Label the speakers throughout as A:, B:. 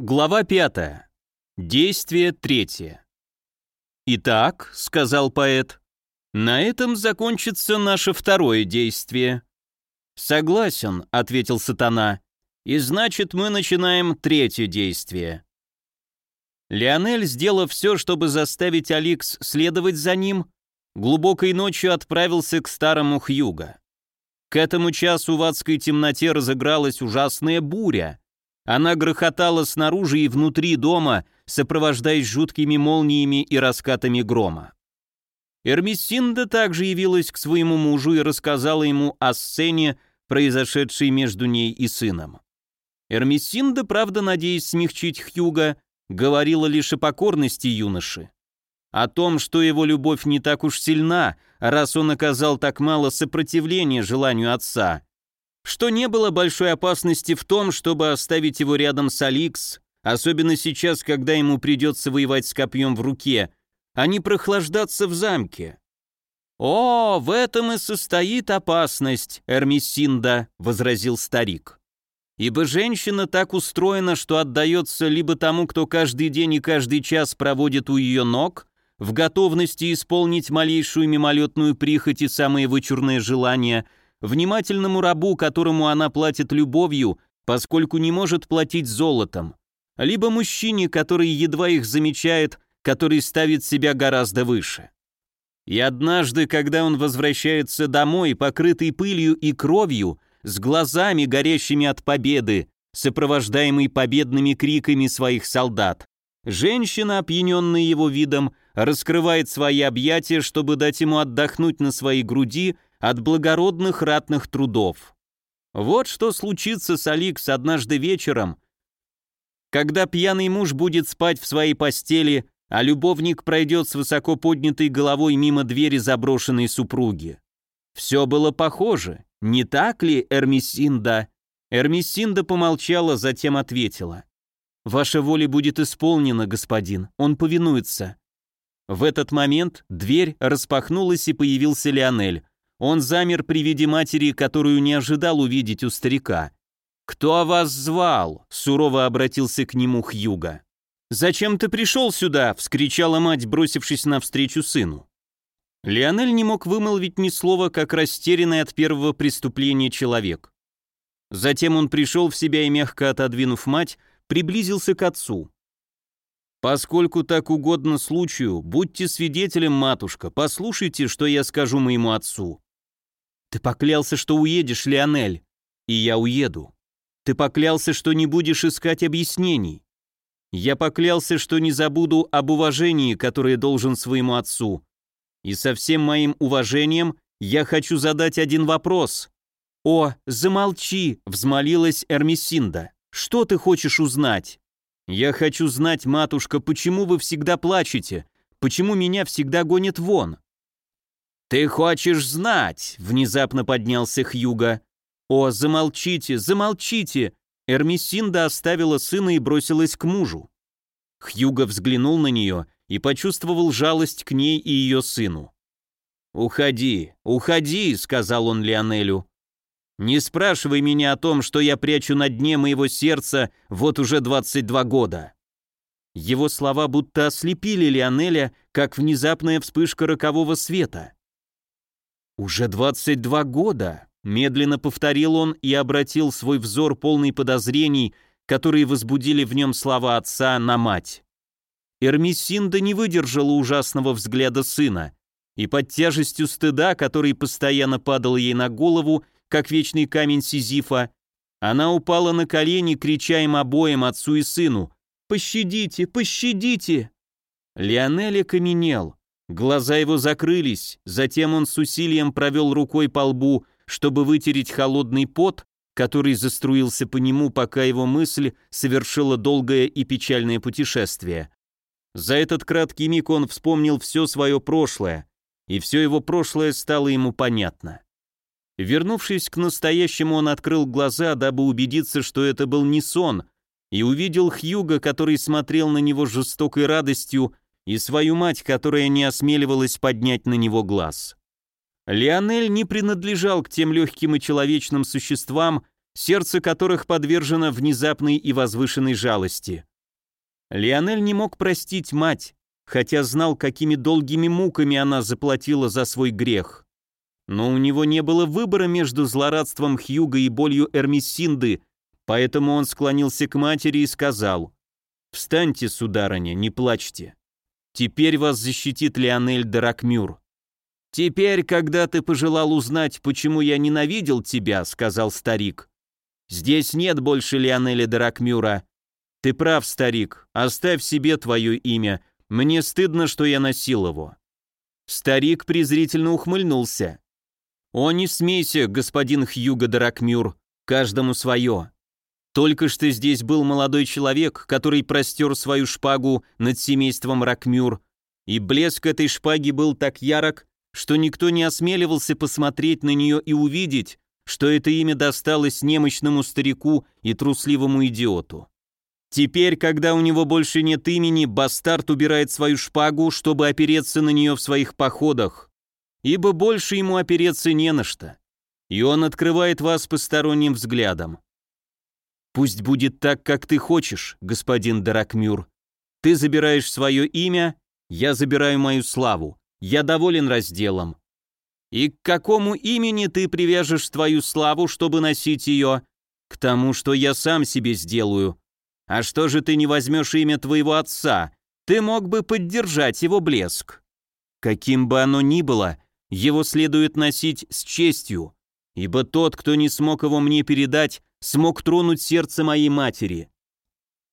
A: Глава 5. Действие третье. «Итак», — сказал поэт, — «на этом закончится наше второе действие». «Согласен», — ответил сатана, — «и значит, мы начинаем третье действие». Леонель, сделав все, чтобы заставить Аликс следовать за ним, глубокой ночью отправился к старому Хьюга. К этому часу в адской темноте разыгралась ужасная буря — она грохотала снаружи и внутри дома, сопровождаясь жуткими молниями и раскатами грома. Эрмисинда также явилась к своему мужу и рассказала ему о сцене, произошедшей между ней и сыном. Эрмисинда, правда, надеясь смягчить Хьюга, говорила лишь о покорности юноши. О том, что его любовь не так уж сильна, раз он оказал так мало сопротивления желанию отца, что не было большой опасности в том, чтобы оставить его рядом с Аликс, особенно сейчас, когда ему придется воевать с копьем в руке, а не прохлаждаться в замке. «О, в этом и состоит опасность, Эрмисинда», — возразил старик. «Ибо женщина так устроена, что отдается либо тому, кто каждый день и каждый час проводит у ее ног, в готовности исполнить малейшую мимолетную прихоть и самые вычурные желания — внимательному рабу, которому она платит любовью, поскольку не может платить золотом, либо мужчине, который едва их замечает, который ставит себя гораздо выше. И однажды, когда он возвращается домой, покрытый пылью и кровью, с глазами, горящими от победы, сопровождаемый победными криками своих солдат, женщина, опьяненная его видом, раскрывает свои объятия, чтобы дать ему отдохнуть на своей груди от благородных ратных трудов. Вот что случится с Аликс однажды вечером, когда пьяный муж будет спать в своей постели, а любовник пройдет с высоко поднятой головой мимо двери заброшенной супруги. Все было похоже, не так ли, Эрмисинда? Эрмисинда помолчала, затем ответила. «Ваша воля будет исполнена, господин, он повинуется». В этот момент дверь распахнулась и появился Леонель. Он замер при виде матери, которую не ожидал увидеть у старика. «Кто вас звал?» — сурово обратился к нему Хьюга. «Зачем ты пришел сюда?» — вскричала мать, бросившись навстречу сыну. Леонель не мог вымолвить ни слова, как растерянный от первого преступления человек. Затем он пришел в себя и, мягко отодвинув мать, приблизился к отцу. «Поскольку так угодно случаю, будьте свидетелем, матушка, послушайте, что я скажу моему отцу. Ты поклялся, что уедешь, Леонель, и я уеду. Ты поклялся, что не будешь искать объяснений. Я поклялся, что не забуду об уважении, которое должен своему отцу. И со всем моим уважением я хочу задать один вопрос. «О, замолчи!» — взмолилась Эрмисинда. «Что ты хочешь узнать?» «Я хочу знать, матушка, почему вы всегда плачете? Почему меня всегда гонят вон?» «Ты хочешь знать?» — внезапно поднялся Хьюга. «О, замолчите, замолчите!» Эрмисинда оставила сына и бросилась к мужу. Хьюга взглянул на нее и почувствовал жалость к ней и ее сыну. «Уходи, уходи», — сказал он Лионелю. «Не спрашивай меня о том, что я прячу на дне моего сердца вот уже 22 года». Его слова будто ослепили Лионеля, как внезапная вспышка рокового света. «Уже 22 года», — медленно повторил он и обратил свой взор полный подозрений, которые возбудили в нем слова отца на мать. Эрмисинда не выдержала ужасного взгляда сына, и под тяжестью стыда, который постоянно падал ей на голову, как вечный камень Сизифа, она упала на колени, крича им обоим, отцу и сыну, «Пощадите, пощадите!» Лионель окаменел. Глаза его закрылись, затем он с усилием провел рукой по лбу, чтобы вытереть холодный пот, который заструился по нему, пока его мысль совершила долгое и печальное путешествие. За этот краткий миг он вспомнил все свое прошлое, и все его прошлое стало ему понятно. Вернувшись к настоящему, он открыл глаза, дабы убедиться, что это был не сон, и увидел Хьюга, который смотрел на него жестокой радостью и свою мать, которая не осмеливалась поднять на него глаз. Леонель не принадлежал к тем легким и человечным существам, сердце которых подвержено внезапной и возвышенной жалости. Лионель не мог простить мать, хотя знал, какими долгими муками она заплатила за свой грех. Но у него не было выбора между злорадством Хьюга и болью Эрмисинды, поэтому он склонился к матери и сказал, «Встаньте, сударыня, не плачьте. Теперь вас защитит Лионель Даракмюр». «Теперь, когда ты пожелал узнать, почему я ненавидел тебя», — сказал старик, «здесь нет больше Лионеля Даракмюра. Ты прав, старик, оставь себе твое имя, мне стыдно, что я носил его». Старик презрительно ухмыльнулся. «О, не смейся, господин Хьюго Даракмюр, каждому свое. Только что здесь был молодой человек, который простер свою шпагу над семейством Ракмюр, и блеск этой шпаги был так ярок, что никто не осмеливался посмотреть на нее и увидеть, что это имя досталось немощному старику и трусливому идиоту. Теперь, когда у него больше нет имени, бастард убирает свою шпагу, чтобы опереться на нее в своих походах, ибо больше ему опереться не на что, и он открывает вас посторонним взглядом. Пусть будет так, как ты хочешь, господин Даракмюр. Ты забираешь свое имя, я забираю мою славу. Я доволен разделом. И к какому имени ты привяжешь твою славу, чтобы носить ее? К тому, что я сам себе сделаю. А что же ты не возьмешь имя твоего отца? Ты мог бы поддержать его блеск. Каким бы оно ни было, его следует носить с честью, ибо тот, кто не смог его мне передать, смог тронуть сердце моей матери.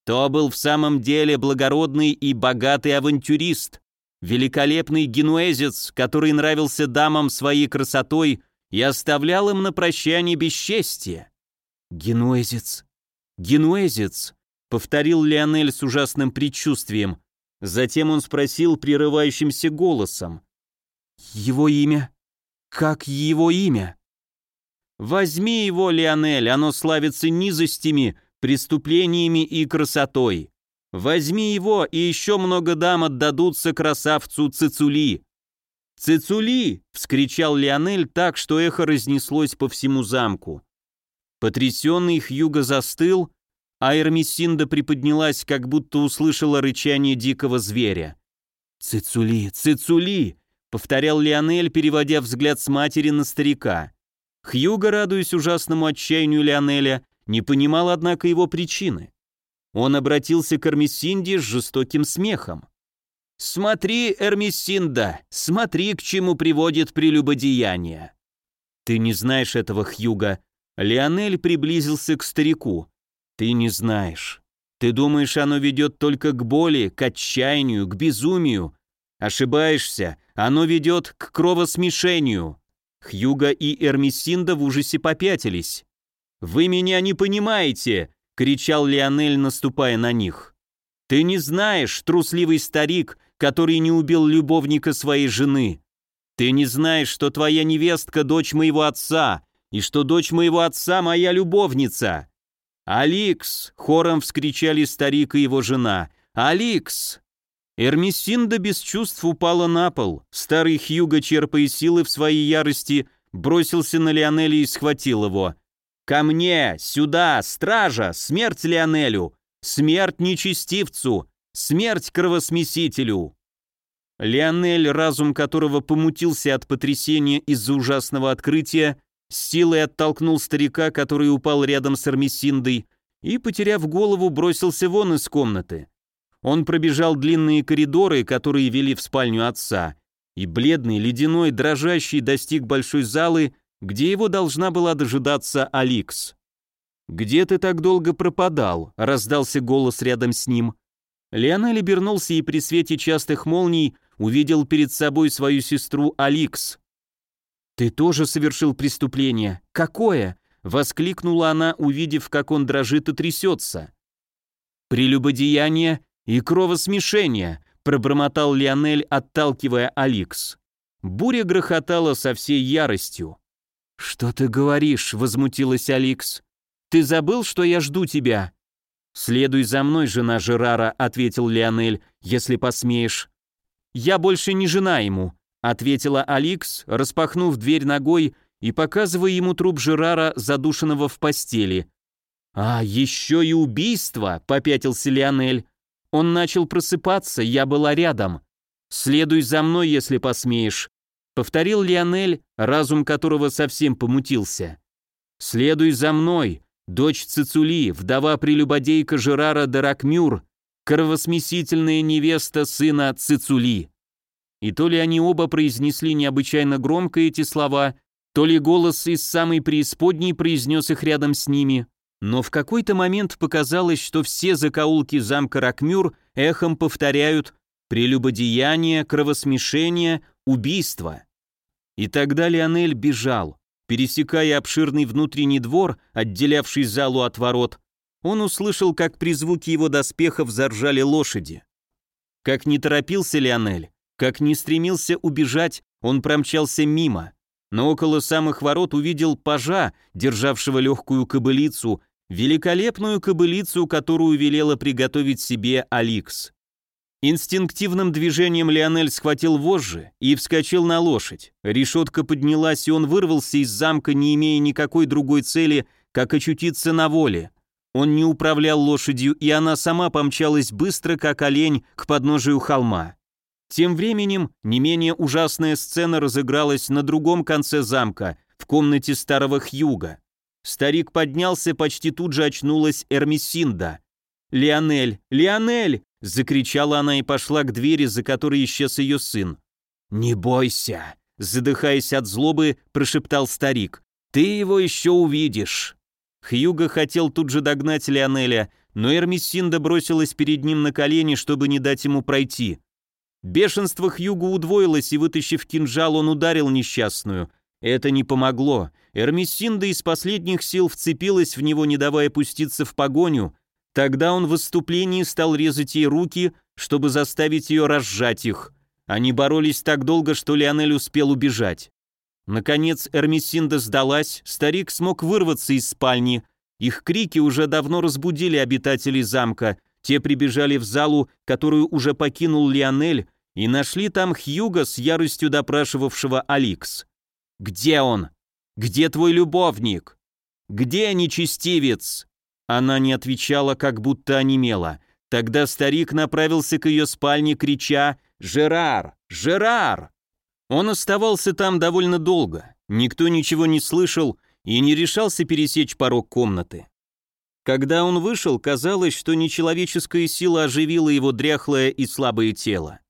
A: То был в самом деле благородный и богатый авантюрист, великолепный генуэзец, который нравился дамам своей красотой и оставлял им на прощание бесчестие. «Генуэзец, генуэзец», — повторил Леонель с ужасным предчувствием. Затем он спросил прерывающимся голосом. Его имя? Как его имя? Возьми его, Лионель, оно славится низостями, преступлениями и красотой. Возьми его, и еще много дам отдадутся красавцу Цицули. «Цицули!» — вскричал Лионель так, что эхо разнеслось по всему замку. Потрясенный Хьюго застыл, а Эрмисинда приподнялась, как будто услышала рычание дикого зверя. «Цицули! Цицули!» повторял Лионель, переводя взгляд с матери на старика. Хьюго, радуясь ужасному отчаянию Лионеля, не понимал, однако, его причины. Он обратился к Эрмисинде с жестоким смехом. «Смотри, Эрмисинда, смотри, к чему приводит прелюбодеяние!» «Ты не знаешь этого, Хьюга. Лионель приблизился к старику. «Ты не знаешь. Ты думаешь, оно ведет только к боли, к отчаянию, к безумию, Ошибаешься, оно ведет к кровосмешению. Хьюга и Эрмисинда в ужасе попятились. «Вы меня не понимаете!» — кричал Лионель, наступая на них. «Ты не знаешь, трусливый старик, который не убил любовника своей жены. Ты не знаешь, что твоя невестка — дочь моего отца, и что дочь моего отца — моя любовница!» «Аликс!» — хором вскричали старик и его жена. «Аликс!» Эрмисинда без чувств упала на пол. Старый Хьюго, черпая силы в своей ярости, бросился на Лионеля и схватил его. «Ко мне! Сюда! Стража! Смерть Лионелю! Смерть нечестивцу! Смерть кровосмесителю!» Лионель, разум которого помутился от потрясения из-за ужасного открытия, с силой оттолкнул старика, который упал рядом с Эрмисиндой, и, потеряв голову, бросился вон из комнаты. Он пробежал длинные коридоры, которые вели в спальню отца, и бледный, ледяной, дрожащий достиг большой залы, где его должна была дожидаться Аликс. «Где ты так долго пропадал?» — раздался голос рядом с ним. Леонель обернулся и при свете частых молний увидел перед собой свою сестру Аликс. «Ты тоже совершил преступление? Какое?» — воскликнула она, увидев, как он дрожит и трясется. «Прелюбодеяние «И кровосмешение», — пробормотал Лионель, отталкивая Аликс. Буря грохотала со всей яростью. «Что ты говоришь?» — возмутилась Аликс. «Ты забыл, что я жду тебя?» «Следуй за мной, жена Жерара», — ответил Лионель, — «если посмеешь». «Я больше не жена ему», — ответила Аликс, распахнув дверь ногой и показывая ему труп Жерара, задушенного в постели. «А, еще и убийство», — попятился Лионель. Он начал просыпаться, я была рядом. Следуй за мной, если посмеешь. Повторил Лионель, разум которого совсем помутился. Следуй за мной, дочь Цицули, вдова прелюбодейка Жерара Даракмюр, кровосмесительная невеста сына Цицули. И то ли они оба произнесли необычайно громко эти слова, то ли голос из самой преисподней произнес их рядом с ними, но в какой-то момент показалось, что все закоулки замка Ракмюр эхом повторяют прелюбодеяние, кровосмешение, убийство. И тогда Лионель бежал. Пересекая обширный внутренний двор, отделявший залу от ворот, он услышал, как при звуке его доспехов заржали лошади. Как не торопился Лионель, как не стремился убежать, он промчался мимо, но около самых ворот увидел пажа, державшего легкую кобылицу, великолепную кобылицу, которую велела приготовить себе Аликс. Инстинктивным движением Лионель схватил вожжи и вскочил на лошадь. Решетка поднялась, и он вырвался из замка, не имея никакой другой цели, как очутиться на воле. Он не управлял лошадью, и она сама помчалась быстро, как олень, к подножию холма. Тем временем не менее ужасная сцена разыгралась на другом конце замка, в комнате старого Хьюга. Старик поднялся, почти тут же очнулась Эрмисинда. «Лионель! Лионель!» — закричала она и пошла к двери, за которой исчез ее сын. «Не бойся!» — задыхаясь от злобы, прошептал старик. «Ты его еще увидишь!» Хьюго хотел тут же догнать Лионеля, но Эрмисинда бросилась перед ним на колени, чтобы не дать ему пройти. Бешенство Хьюго удвоилось, и, вытащив кинжал, он ударил несчастную. Это не помогло. Эрмисинда из последних сил вцепилась в него, не давая пуститься в погоню, Тогда он в выступлении стал резать ей руки, чтобы заставить ее разжать их. Они боролись так долго, что Лионель успел убежать. Наконец Эрмисинда сдалась, старик смог вырваться из спальни. Их крики уже давно разбудили обитателей замка. Те прибежали в залу, которую уже покинул Лионель, и нашли там Хьюга с яростью допрашивавшего Аликс. «Где он? Где твой любовник? Где нечестивец?» Она не отвечала, как будто онемела. Тогда старик направился к ее спальне, крича «Жерар! Жерар!». Он оставался там довольно долго. Никто ничего не слышал и не решался пересечь порог комнаты. Когда он вышел, казалось, что нечеловеческая сила оживила его дряхлое и слабое тело.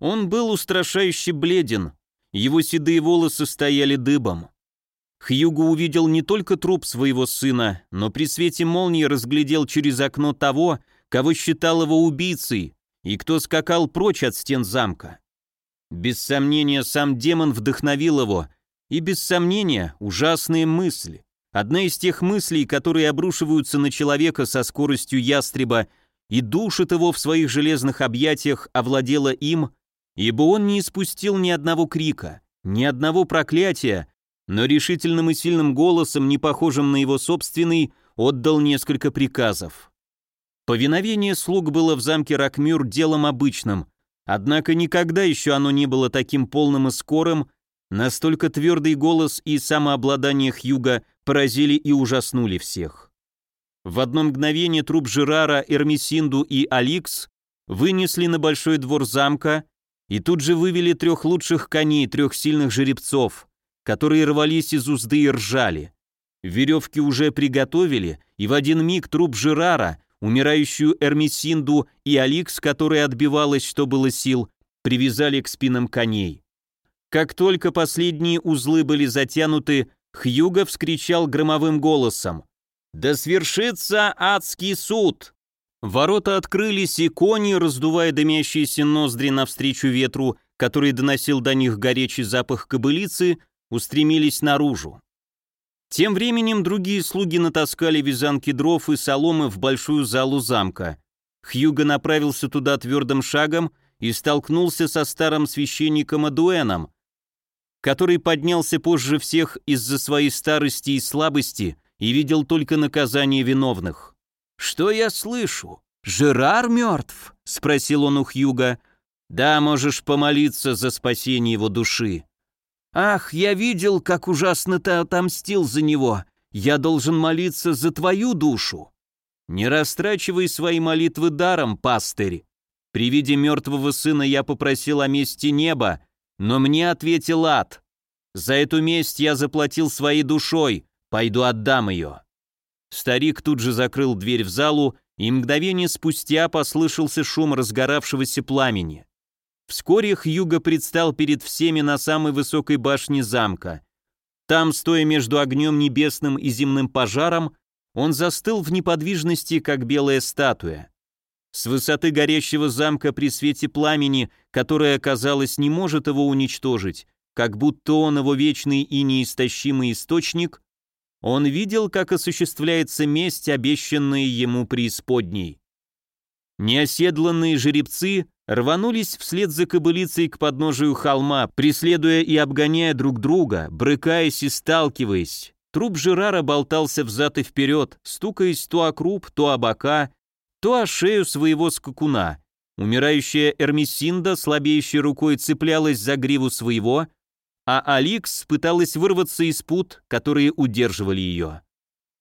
A: Он был устрашающе бледен, его седые волосы стояли дыбом. Хьюго увидел не только труп своего сына, но при свете молнии разглядел через окно того, кого считал его убийцей, и кто скакал прочь от стен замка. Без сомнения, сам демон вдохновил его, и без сомнения, ужасные мысли. Одна из тех мыслей, которые обрушиваются на человека со скоростью ястреба и душит его в своих железных объятиях, овладела им, ибо он не испустил ни одного крика, ни одного проклятия, но решительным и сильным голосом, не похожим на его собственный, отдал несколько приказов. Повиновение слуг было в замке Ракмюр делом обычным, однако никогда еще оно не было таким полным и скорым, настолько твердый голос и самообладание Хьюга поразили и ужаснули всех. В одно мгновение труп Жерара, Эрмисинду и Аликс вынесли на большой двор замка и тут же вывели трех лучших коней, трех сильных жеребцов, которые рвались из узды и ржали. Веревки уже приготовили, и в один миг труп Жерара, умирающую Эрмисинду и Аликс, которая отбивалась, что было сил, привязали к спинам коней. Как только последние узлы были затянуты, Хьюго вскричал громовым голосом «Да свершится адский суд!» Ворота открылись, и кони, раздувая дымящиеся ноздри навстречу ветру, который доносил до них горячий запах кобылицы, устремились наружу. Тем временем другие слуги натаскали вязанки дров и соломы в большую залу замка. Хьюго направился туда твердым шагом и столкнулся со старым священником Адуэном, который поднялся позже всех из-за своей старости и слабости и видел только наказание виновных. «Что я слышу? Жерар мертв?» — спросил он у Хьюга. «Да, можешь помолиться за спасение его души», «Ах, я видел, как ужасно ты отомстил за него. Я должен молиться за твою душу». «Не растрачивай свои молитвы даром, пастырь. При виде мертвого сына я попросил о мести неба, но мне ответил ад. За эту месть я заплатил своей душой, пойду отдам ее». Старик тут же закрыл дверь в залу, и мгновение спустя послышался шум разгоравшегося пламени. Вскоре Хьюго предстал перед всеми на самой высокой башне замка. Там, стоя между огнем небесным и земным пожаром, он застыл в неподвижности, как белая статуя. С высоты горящего замка при свете пламени, которое, казалось, не может его уничтожить, как будто он его вечный и неистощимый источник, он видел, как осуществляется месть, обещанная ему преисподней. Неоседланные жеребцы рванулись вслед за кобылицей к подножию холма, преследуя и обгоняя друг друга, брыкаясь и сталкиваясь. Труп Жерара болтался взад и вперед, стукаясь то о круп, то о бока, то о шею своего скакуна. Умирающая Эрмисинда слабеющей рукой цеплялась за гриву своего, а Аликс пыталась вырваться из пут, которые удерживали ее.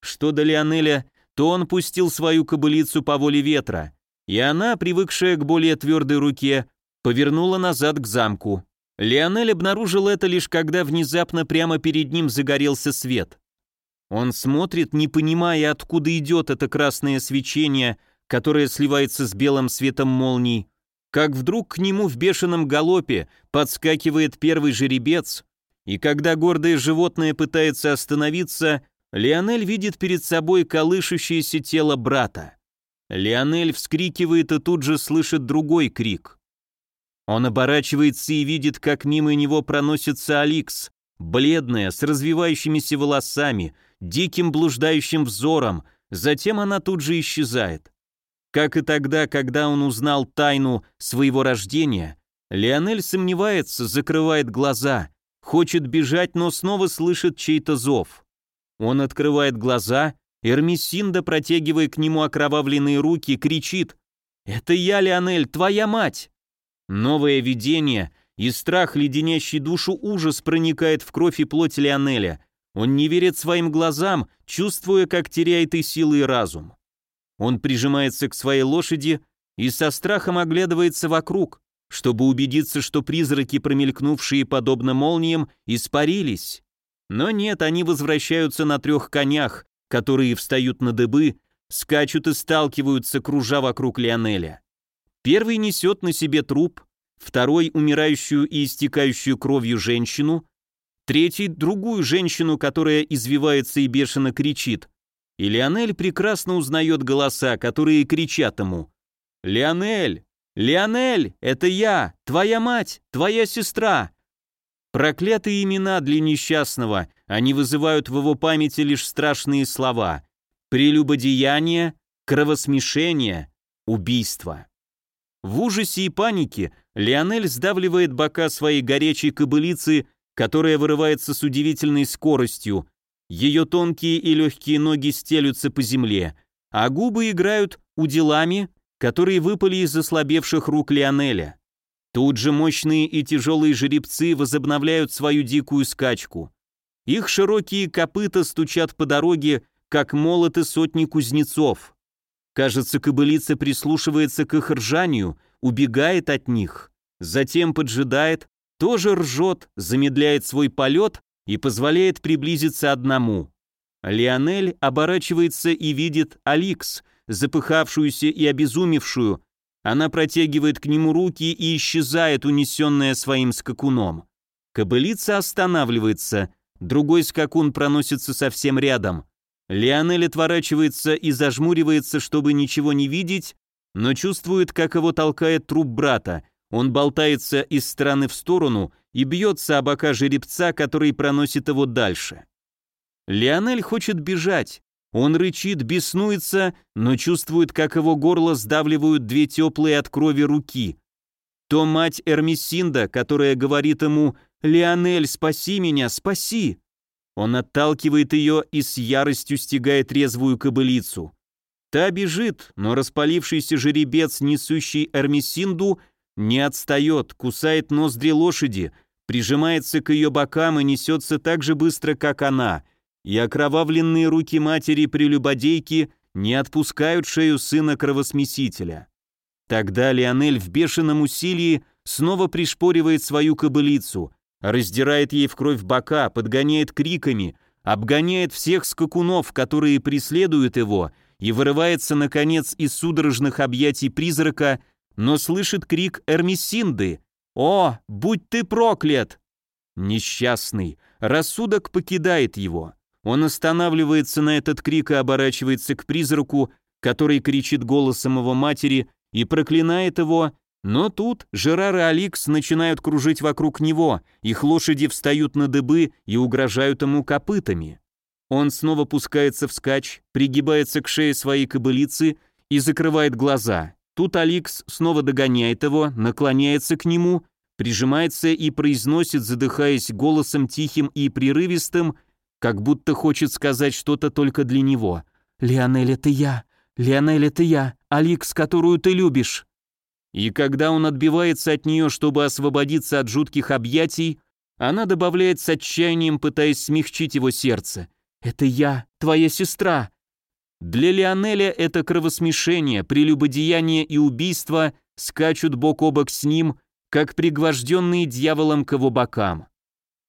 A: Что до Лионеля, то он пустил свою кобылицу по воле ветра, и она, привыкшая к более твердой руке, повернула назад к замку. Лионель обнаружил это лишь когда внезапно прямо перед ним загорелся свет. Он смотрит, не понимая, откуда идет это красное свечение, которое сливается с белым светом молний, как вдруг к нему в бешеном галопе подскакивает первый жеребец, и когда гордое животное пытается остановиться, Лионель видит перед собой колышущееся тело брата. Лионель вскрикивает и тут же слышит другой крик. Он оборачивается и видит, как мимо него проносится Аликс, бледная, с развивающимися волосами, диким блуждающим взором, затем она тут же исчезает. Как и тогда, когда он узнал тайну своего рождения, Леонель сомневается, закрывает глаза, хочет бежать, но снова слышит чей-то зов. Он открывает глаза, Эрмисинда, протягивая к нему окровавленные руки, кричит «Это я, Леонель, твоя мать!» Новое видение и страх, леденящий душу ужас, проникает в кровь и плоть Леонеля. Он не верит своим глазам, чувствуя, как теряет и силы, и разум. Он прижимается к своей лошади и со страхом оглядывается вокруг, чтобы убедиться, что призраки, промелькнувшие подобно молниям, испарились. Но нет, они возвращаются на трех конях, которые встают на дыбы, скачут и сталкиваются, кружа вокруг Лионеля. Первый несет на себе труп, второй — умирающую и истекающую кровью женщину, третий — другую женщину, которая извивается и бешено кричит. И Лионель прекрасно узнает голоса, которые кричат ему. «Лионель! Лионель! Это я! Твоя мать! Твоя сестра!» Проклятые имена для несчастного, они вызывают в его памяти лишь страшные слова. Прелюбодеяние, кровосмешение, убийство. В ужасе и панике Лионель сдавливает бока своей горячей кобылицы, которая вырывается с удивительной скоростью. Ее тонкие и легкие ноги стелются по земле, а губы играют уделами, которые выпали из ослабевших рук Лионеля. Тут же мощные и тяжелые жеребцы возобновляют свою дикую скачку. Их широкие копыта стучат по дороге, как молоты сотни кузнецов. Кажется, кобылица прислушивается к их ржанию, убегает от них, затем поджидает, тоже ржет, замедляет свой полет и позволяет приблизиться одному. Лионель оборачивается и видит Аликс, запыхавшуюся и обезумевшую, она протягивает к нему руки и исчезает, унесенная своим скакуном. Кобылица останавливается, другой скакун проносится совсем рядом. Лионель отворачивается и зажмуривается, чтобы ничего не видеть, но чувствует, как его толкает труп брата. Он болтается из стороны в сторону и бьется о бока жеребца, который проносит его дальше. Лионель хочет бежать, он рычит, беснуется, но чувствует, как его горло сдавливают две теплые от крови руки. То мать Эрмисинда, которая говорит ему «Леонель, спаси меня, спаси!» Он отталкивает ее и с яростью стегает резвую кобылицу. Та бежит, но распалившийся жеребец, несущий Эрмисинду, не отстает, кусает ноздри лошади, прижимается к ее бокам и несется так же быстро, как она — и окровавленные руки матери-прелюбодейки не отпускают шею сына кровосмесителя. Тогда Лионель в бешеном усилии снова пришпоривает свою кобылицу, раздирает ей в кровь бока, подгоняет криками, обгоняет всех скакунов, которые преследуют его, и вырывается, наконец, из судорожных объятий призрака, но слышит крик Эрмисинды «О, будь ты проклят!» Несчастный, рассудок покидает его. Он останавливается на этот крик и оборачивается к призраку, который кричит голосом его матери и проклинает его, но тут Жерар и Аликс начинают кружить вокруг него, их лошади встают на дыбы и угрожают ему копытами. Он снова пускается вскачь, пригибается к шее своей кобылицы и закрывает глаза. Тут Аликс снова догоняет его, наклоняется к нему, прижимается и произносит, задыхаясь голосом тихим и прерывистым, как будто хочет сказать что-то только для него. «Лионель, это я! Лионель, это я! Аликс, которую ты любишь!» И когда он отбивается от нее, чтобы освободиться от жутких объятий, она добавляет с отчаянием, пытаясь смягчить его сердце. «Это я, твоя сестра!» Для Лионеля это кровосмешение, прелюбодеяние и убийство скачут бок о бок с ним, как пригвожденные дьяволом к его бокам.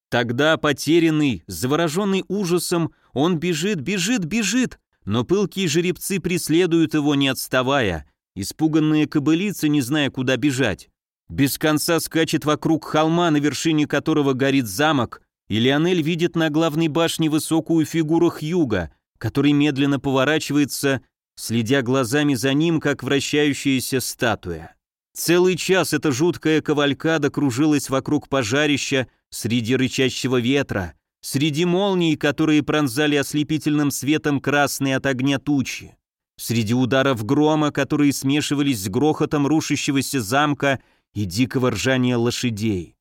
A: Тогда, потерянный, завороженный ужасом, он бежит, бежит, бежит, но пылкие жеребцы преследуют его, не отставая, испуганные кобылицы, не зная, куда бежать. Без конца скачет вокруг холма, на вершине которого горит замок, и Лионель видит на главной башне высокую фигуру Хьюга, который медленно поворачивается, следя глазами за ним, как вращающаяся статуя. Целый час эта жуткая кавалькада кружилась вокруг пожарища среди рычащего ветра, среди молний, которые пронзали ослепительным светом красные от огня тучи, среди ударов грома, которые смешивались с грохотом рушащегося замка и дикого ржания лошадей.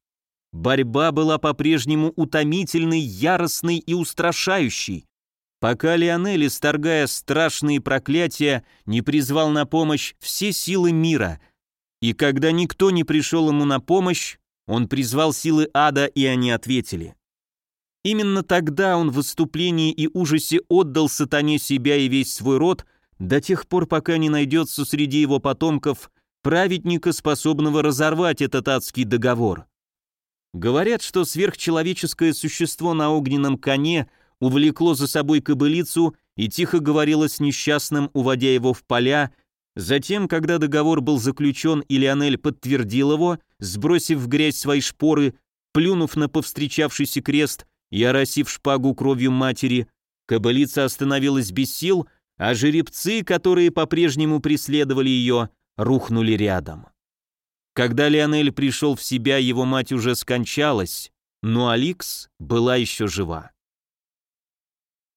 A: Борьба была по-прежнему утомительной, яростной и устрашающей, пока Лионель, исторгая страшные проклятия, не призвал на помощь все силы мира — и когда никто не пришел ему на помощь, он призвал силы ада, и они ответили. Именно тогда он в выступлении и ужасе отдал сатане себя и весь свой род, до тех пор, пока не найдется среди его потомков праведника, способного разорвать этот адский договор. Говорят, что сверхчеловеческое существо на огненном коне увлекло за собой кобылицу и тихо говорило с несчастным, уводя его в поля, Затем, когда договор был заключен и Лионель подтвердил его, сбросив в грязь свои шпоры, плюнув на повстречавшийся крест и оросив шпагу кровью матери, кобылица остановилась без сил, а жеребцы, которые по-прежнему преследовали ее, рухнули рядом. Когда Лионель пришел в себя, его мать уже скончалась, но Аликс была еще жива.